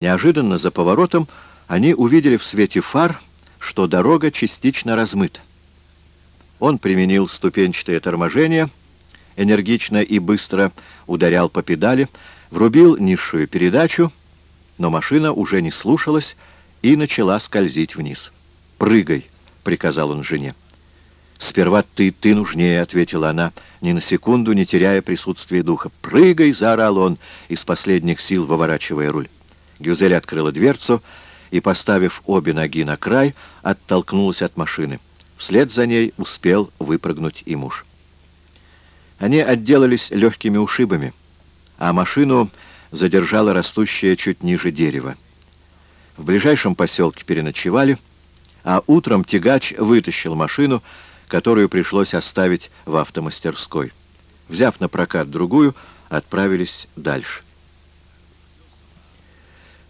Неожиданно за поворотом они увидели в свете фар, что дорога частично размыта. Он применил ступенчатое торможение, энергично и быстро ударял по педали, врубил низшую передачу, но машина уже не слушалась и начала скользить вниз. «Прыгай!» — приказал он жене. «Сперва ты, ты нужнее», — ответила она, ни на секунду не теряя присутствия духа. «Прыгай!» — заорал он, из последних сил выворачивая руль. Гюзель открыла дверцу и, поставив обе ноги на край, оттолкнулась от машины. Вслед за ней успел выпрыгнуть и муж. Они отделались легкими ушибами, а машину задержало растущее чуть ниже дерева. В ближайшем поселке переночевали, а утром тягач вытащил машину, которую пришлось оставить в автомастерской. Взяв на прокат другую, отправились дальше.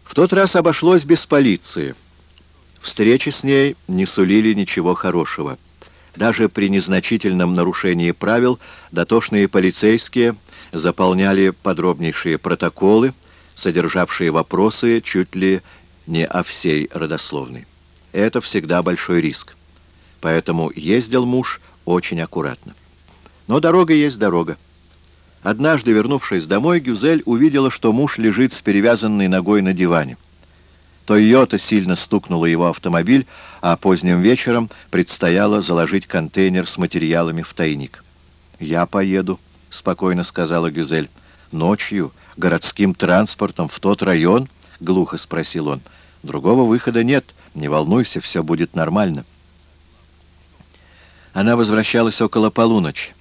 В тот раз обошлось без полиции. Встречи с ней не сулили ничего хорошего. Даже при незначительном нарушении правил дотошные полицейские заполняли подробнейшие протоколы, содержавшие вопросы чуть ли не о всей родословной. Это всегда большой риск. Поэтому ездил муж очень аккуратно. Но дорога есть дорога. Однажды, вернувшись домой, Гюзель увидела, что муж лежит с перевязанной ногой на диване. Тойота сильно стукнула его автомобиль, а поздним вечером предстояло заложить контейнер с материалами в тайник. «Я поеду», — спокойно сказала Гюзель. «Ночью, городским транспортом в тот район?» — глухо спросил он. «Другого выхода нет. Не волнуйся, все будет нормально». Она возвращалась около полуночи.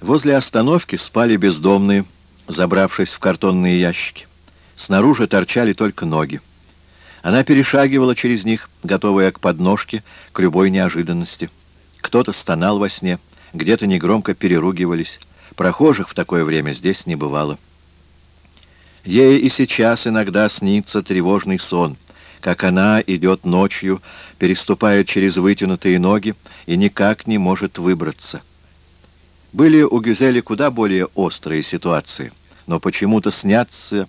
Возле остановки спали бездомные, забравшись в картонные ящики. Снаружи торчали только ноги. Она перешагивала через них, готовая к подножке, к любой неожиданности. Кто-то стонал во сне, где-то негромко переругивались. Прохожих в такое время здесь не бывало. Ей и сейчас иногда снится тревожный сон, как она идет ночью, переступает через вытянутые ноги и никак не может выбраться. Были у Гюзели куда более острые ситуации, но почему-то снятся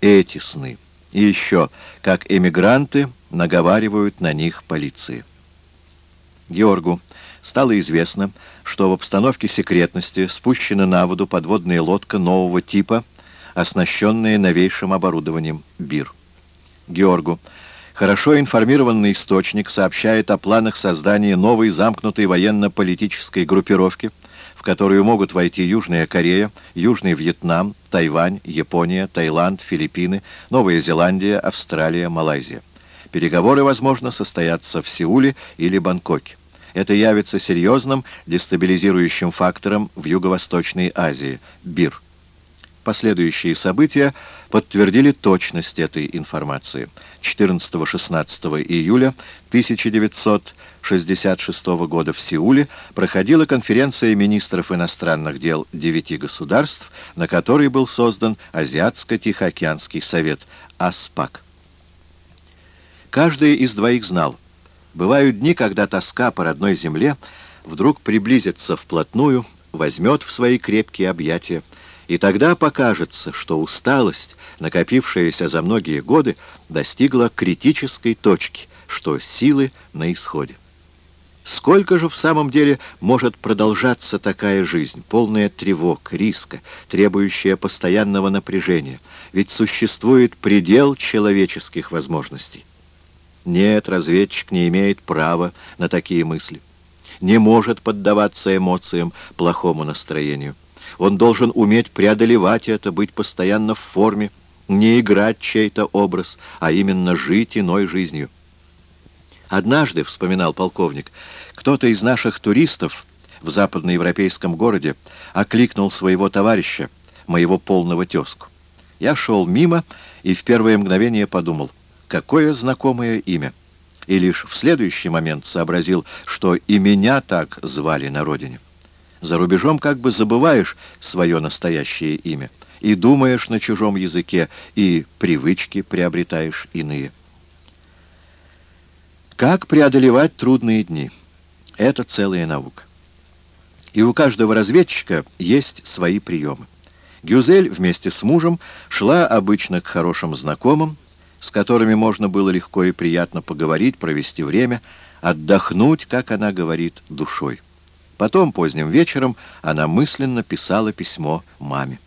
эти сны. И еще, как эмигранты наговаривают на них полиции. Георгу стало известно, что в обстановке секретности спущена на воду подводная лодка нового типа, оснащенная новейшим оборудованием БИР. Георгу Хорошо информированный источник сообщает о планах создания новой замкнутой военно-политической группировки – в которую могут войти Южная Корея, Южный Вьетнам, Тайвань, Япония, Таиланд, Филиппины, Новая Зеландия, Австралия, Малайзия. Переговоры, возможно, состоятся в Сеуле или Бангкоке. Это явится серьезным дестабилизирующим фактором в Юго-Восточной Азии – БИР. Последующие события подтвердили точность этой информации. 14-16 июля 1900 1966 года в Сеуле проходила конференция министров иностранных дел девяти государств, на которой был создан Азиатско-Тихоокеанский совет АСПАК. Каждый из двоих знал, бывают дни, когда тоска по родной земле вдруг приблизится вплотную, возьмет в свои крепкие объятия, и тогда покажется, что усталость, накопившаяся за многие годы, достигла критической точки, что силы на исходе. Сколько же в самом деле может продолжаться такая жизнь, полная тревог, риска, требующая постоянного напряжения? Ведь существует предел человеческих возможностей. Нет, разведчик не имеет права на такие мысли. Не может поддаваться эмоциям, плохому настроению. Он должен уметь преодолевать это, быть постоянно в форме, не играть чей-то образ, а именно жить иной жизнью. Однажды, вспоминал полковник, кто-то из наших туристов в западноевропейском городе окликнул своего товарища, моего полного тезку. Я шел мимо и в первое мгновение подумал, какое знакомое имя. И лишь в следующий момент сообразил, что и меня так звали на родине. За рубежом как бы забываешь свое настоящее имя и думаешь на чужом языке, и привычки приобретаешь иные. Как преодолевать трудные дни? Это целая наука. И у каждого разведчика есть свои приемы. Гюзель вместе с мужем шла обычно к хорошим знакомым, с которыми можно было легко и приятно поговорить, провести время, отдохнуть, как она говорит, душой. Потом, поздним вечером, она мысленно писала письмо маме.